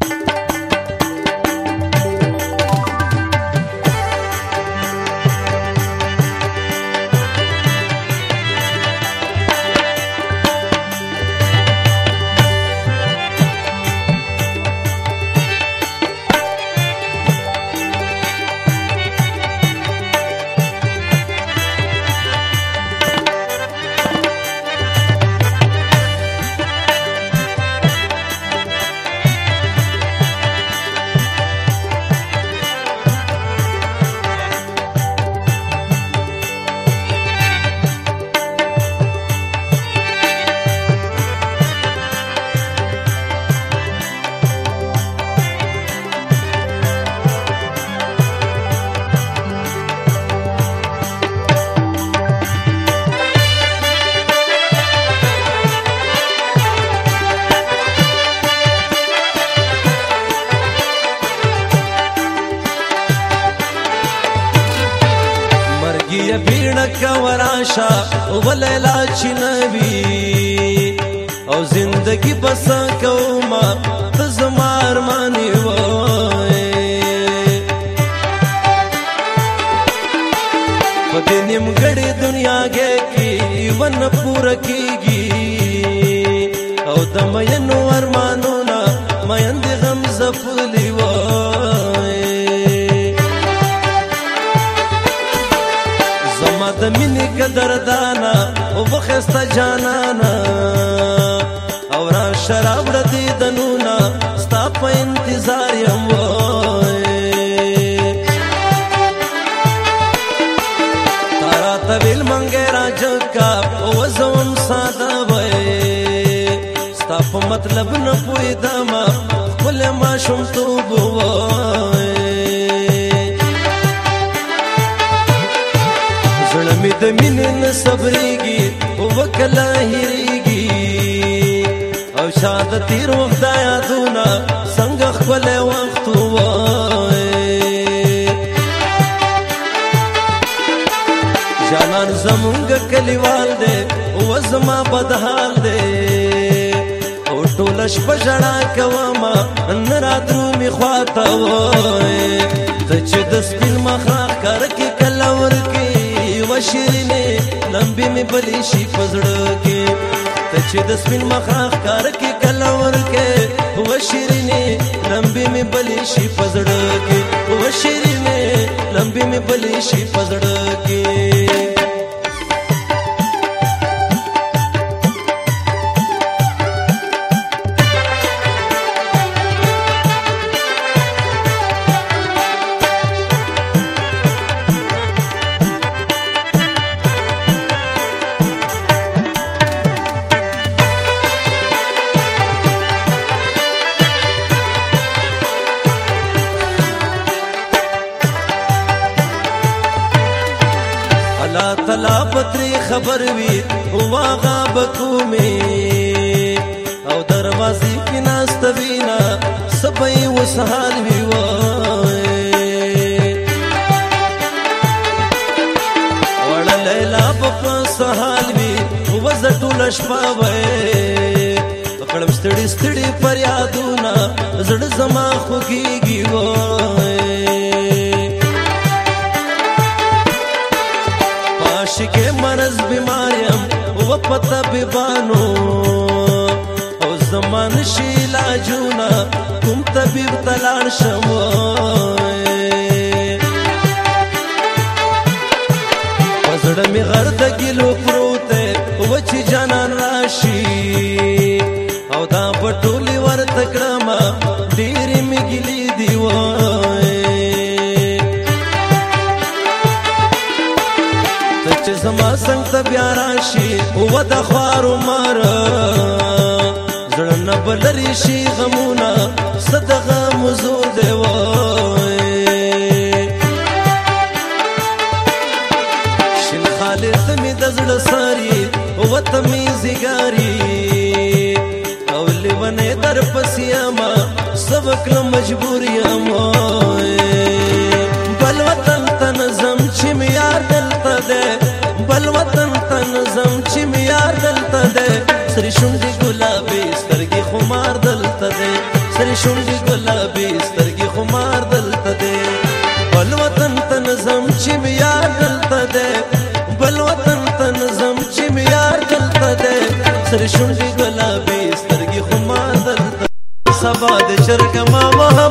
thank you شا ولیلا چنوي او زندگی بس کوما تزمار مانی وای په دې نیمګړې دنیا کې ون پور کیږي او د مینو ارمانونو مېند خيستا جانانا او را شراب ردي دنونا ستا په انتظار يم وای تارا تویل منګه راج کا او زوم ساده وای ستا په مطلب نه پوي دما خپل ما شوم تو وای زړه مې د مینې نه صبرېږي کله هریږي او شاد تیر وخت یادونه څنګه خپل وخت وای جانان زمونږ کلیوال دې او زما بدحال دې او ټول شپه جنا کوما نن را درو می خواته وای ته چې د سپین مخ راخ کر کې کله ورکی وشرینه لمبي مې بلې شي پزړه کې ته چې د سپین مخاخ کار کې کله ورکه و شیرینه لمبي مې بلې شي پزړه کې و شیرینه لمبي مې بلې شي پزړه کې الله پتري خبر وي واغه بکومي او دروازې کې ناستوینا سبې وسهال وي وای وړ لیلا په سهال وي وزټول شپه وای پکړم ستړي ستړي فریادونه زړه زما خوږيږي وای پتا بیبانو او زمان شي لاجونا کوم طبيب تلان شمو پزړه می غرد ګلو پروته وچ جانان راشي او دا پټولي ورته کړم دي زما څنګه ته بیا راشي او د خوارو مر زړه نه بلری شي غمونه صدقه مزور دی وای شین خالص می د زړه ساري او ته می زګاری او لونه در پسیاما سبق مجبوریاما سری شونډې ګلابي سترګې خمار دلته دی سری شونډې ګلابي سترګې خمار دلته دی بل وطن ته نظم چې معیار دلته دی بل وطن ته نظم چې معیار دلته دی سری شونډې ګلابي سترګې خمار دلته سبا د شرګ ما مها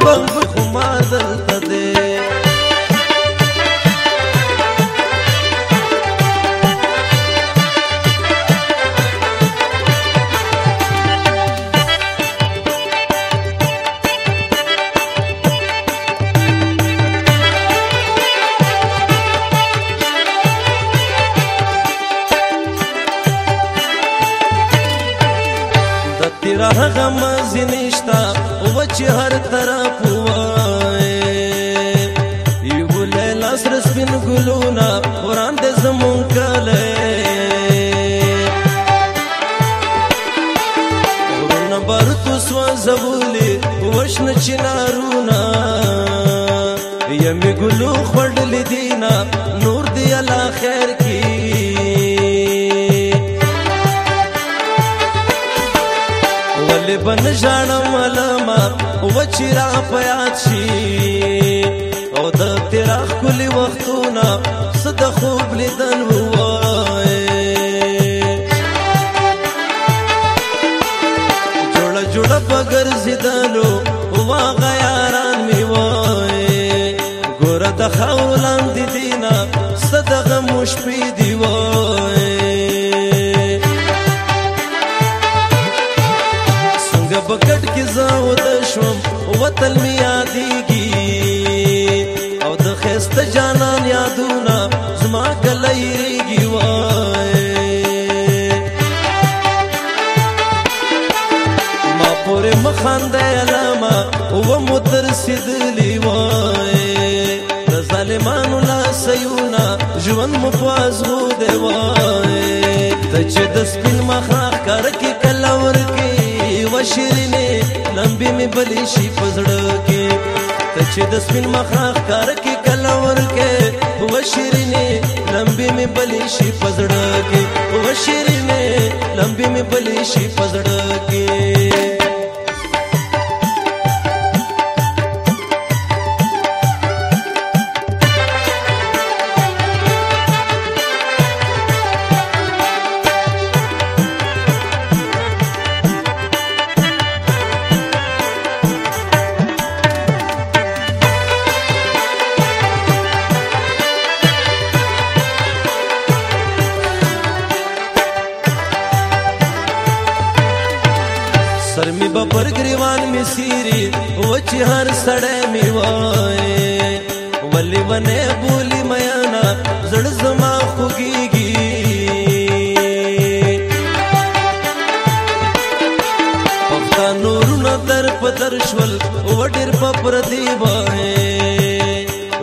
لا هغه مزي نشتا او چې هر طرف وای یو لیلا سر سپین ګلونا قران دې زمون کله ورن بر تو سو زبولې وښن چنارونا يم ګلو خړل دینا نور دی الله خیر بن ژړم علما و چې را پیاد شي او د تیرا خولي وختونه صد خوب لیدن وای جوړه جوړه بغیر زیدلو وا غیاران می وای ګور د خولان دي دینا صدغه مشپیدي تل می یادېږي او د خسته جانان یادونه زما کلیږي وای ما پورې مخاندې علما او مو تر سیدلی وای د ظالمانو لاسیونه ژوند مو پواز وو دی وای ته چې د سپین مخ راخ کار کې کلور کې وشری لمبي مې بلې شي پزړه کې ته چې د سپین مخاخ کار کې کله ورکه و شیرینه لمبي مې بلې شي پزړه کې و شیرینه لمبي مې بلې شي پزړه کې ګرمي به پر ګریوان می سیری او چې هر سړی می وای ولی ونه بولی میا نا زړ زما خوګیږي پختا نورونو در په در شول و ډیر په پر دی وای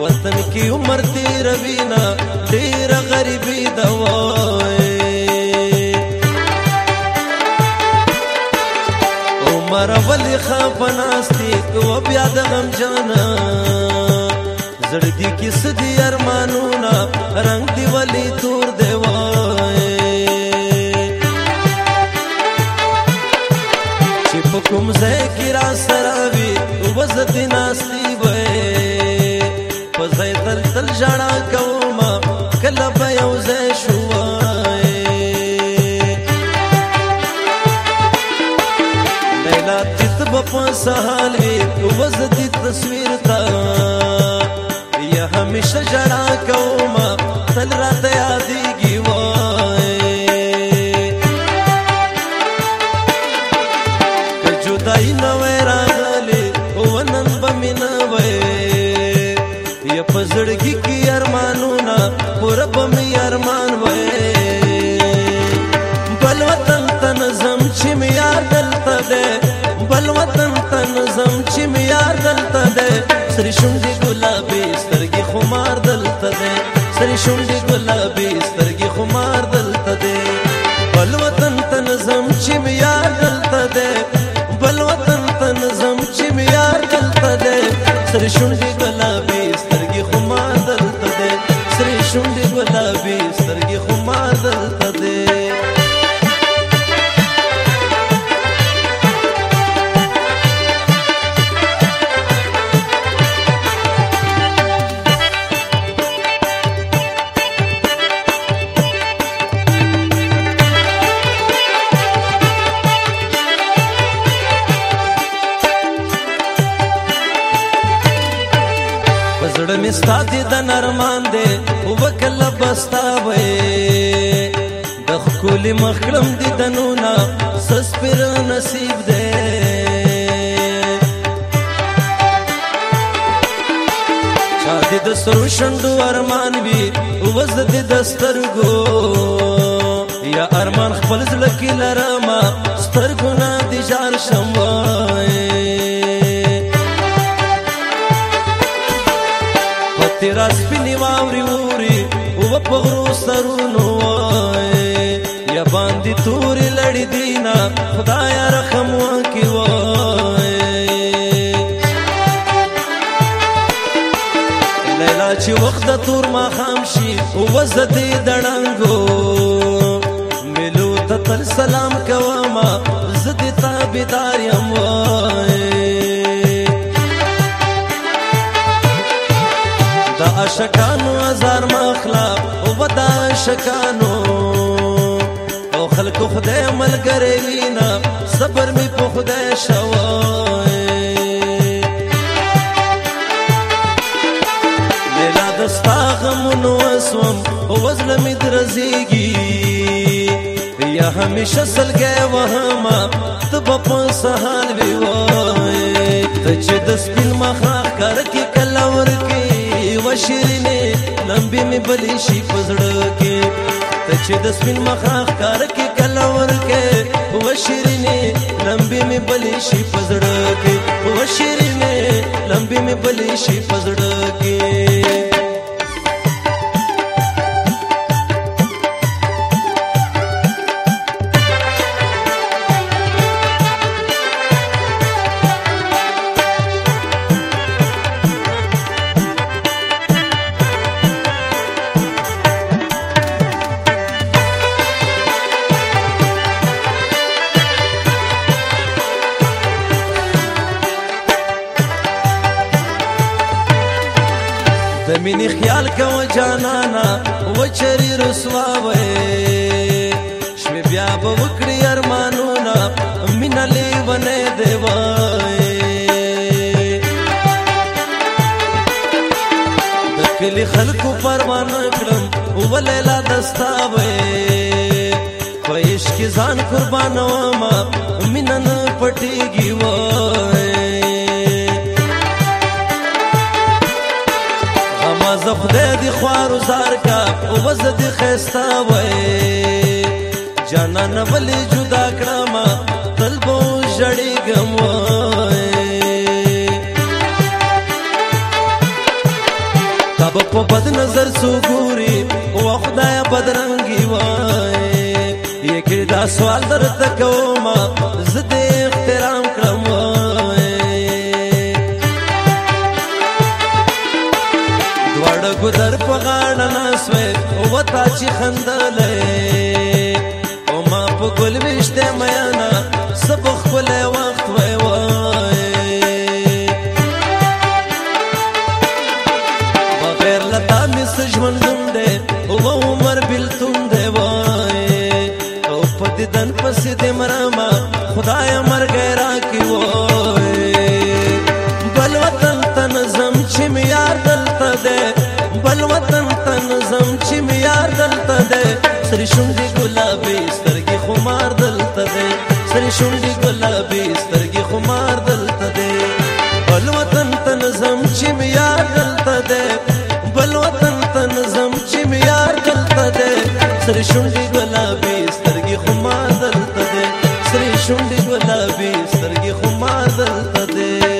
وطن کی عمر تیروینا ډیر د غم جانا زړه دې کې سدي ارمانونه رنگ دی ولی تور دی وای چې په کوم ځای کې را سره وي وبزت ناستی وای په ځای تل تل ژړا کوم کله به یو ځای شو په سهاله تصویر تا یا همیشه جڑا کوما تل را تیادی گی وای که جدائی نوی راغلی ونن بمینا وی یا پزڑگی کی ارمانونا پورا بمی ارمان وی بلوطن تنظم چی میار دلتا دے وطن تن زم چې میار دلته ده سری شونډې ګلابي سترګې خمار دلته ده سری شونډې ګلابي سترګې خمار دلته ده بل وطن تن زم چې میار دلته ده بل وطن تن زم چې میار دلته ده سری شونډې زړه می ستادي د نرمان دی وکله بستا وې د خولي مخلم دي د نونا سس پر نصیب دی چا دې د سرو شندو ارمان وي وز دې دسترګو یا ارمان خپل زلکی لرما سترګو نه دي جار شمو خدای رحم وکي وای لیلا چې وخت د تور ما خام شي وزدې دړنګو ملو ته تر سلام کوما زدې تابعدار یم وای دا عاشقانو ازار مخلا او ودا عاشقانو خلق خدای ملګری وینا صبر می په خدای شوای لیلا دستا غمونو اسوم او وزلم درزيږي یا همیشه سلګي وهما تب په سهال وی وای ته چې د سپین مخه کار کې کلا ور کې وشرینه لمبي می بلی شي پزړه کې ته چې د سپین مخاخ کار کې کله ورکه و شیرینه لمبي مې بلې شي پزړه کې و شیرینه لمبي مې بلې شي پزړه کو جانانا و چری رسوا وې شوی بیا په وکړی ارمانونه مینا لیونه دیوا کلی خلکو پروان کړم ولیلا دستا وې په عشق ځان قربانو ما مینن پټیږي وای زخده دی خوار و زار کا وز دی خیستا وی جانا نولی جدا کراما قلبو جڑی گم وی تب پو بد نظر سو گوری و خدای بدرنگی وی یکی دا سوال در تکو ما ګدر په غاړه نسوي او تا چې خندلې او ما په ګل وشته میا نه سب خپل وخت وای وای بغیر لتا مې سجون ګنده او عمر بلتون دی وای او په دې دن پسې دې مرما خدای مرګ را کی وای بل وطن تن زم چې مې یار دلته دی وطن تن زم چې میار دلته ده سری شونډې ګلابي سترګې خمار دلته ده سری شونډې ګلابي سترګې خمار دلته ده بل وطن تن زم چې میار دلته ده بل وطن تن زم چې میار دلته ده سری شونډې ګلابي سترګې خمار دلته ده سری شونډې ګلابي سترګې خمار دلته ده